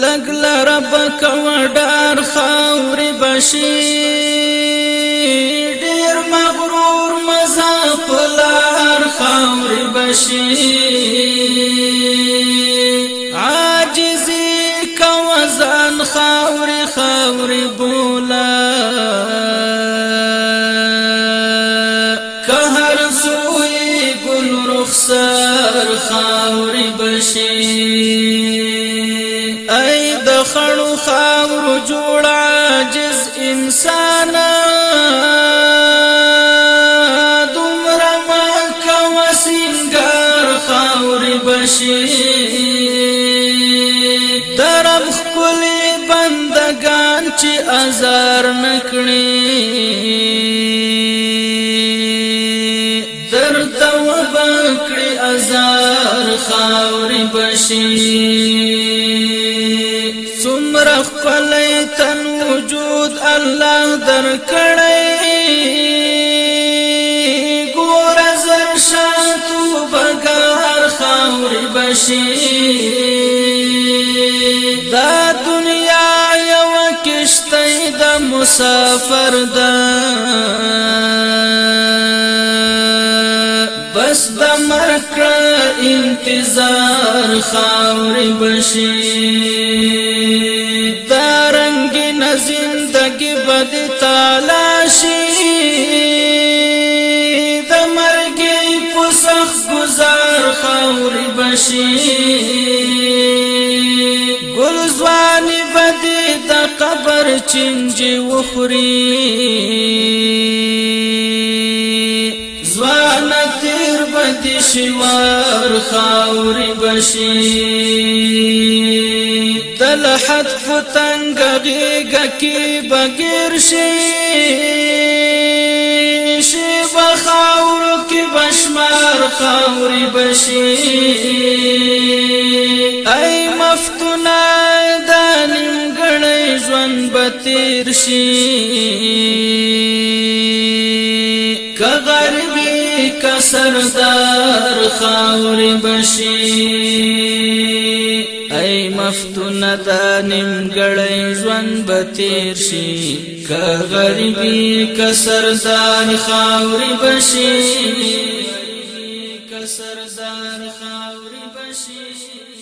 لګ لرب کوډار خاورې بشي ډیر مغرور مزاف لار خاورې بشي عاجزي کوزان خاورې خاورې بولا قهر سوې ګل رخسار خاورې بشي د خړو خاورو جوړ عاجز انسان دومره ما کا وسنګار خاورې بشي درم خپل بندگان چې ازار نکړي درد وبکړي ازار خاورې بشي سمره خپلی تن وجود الله در کړی ګور زر شاتو بګار خاوري بشي دا دنیا یو کشته د مسافر ده بس د مرګ انتظار خاوري بشي قول بشي ګل زواني بدی د قبر چنجي وخوري زوان تیر بدی شوار خاور بشي تلحت فتنګ غيګه کې بغیر شي شي خاوري بشي اي مفتونا د نیمګړې ژوند بتیر شي ک غربي ک سردار خاوري بشي ای مفتون دا نیمګړی ژوند به تیر شي که غریبي که سردار خاوري بشي سرزار خاوري بشي